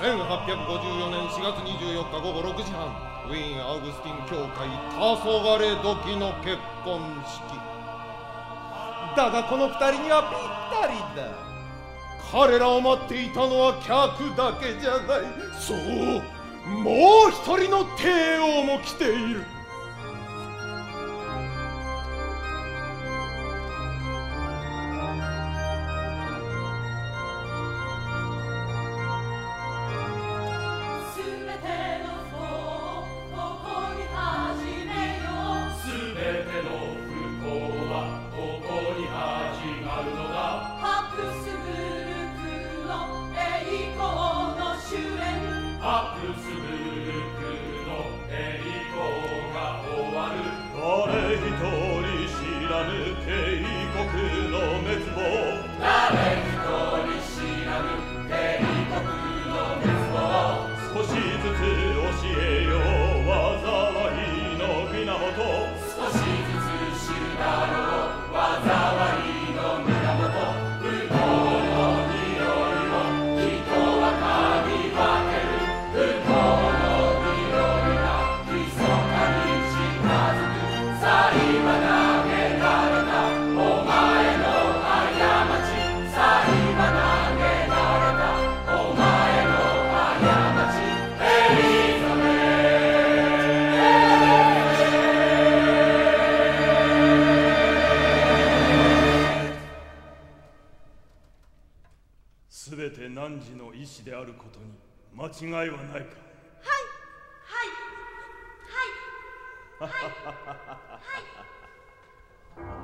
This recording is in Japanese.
1854年4月24日午後6時半ウィーン・アウグスティン教会黄昏時の結婚式。だがこの2人にはぴったりだ。彼らを待っていたのは客だけじゃない。そうもう一人の帝王も来ている。抜け異国の滅亡。すべて汝の意志であることに間違いはないか。はい。はい。はい。はい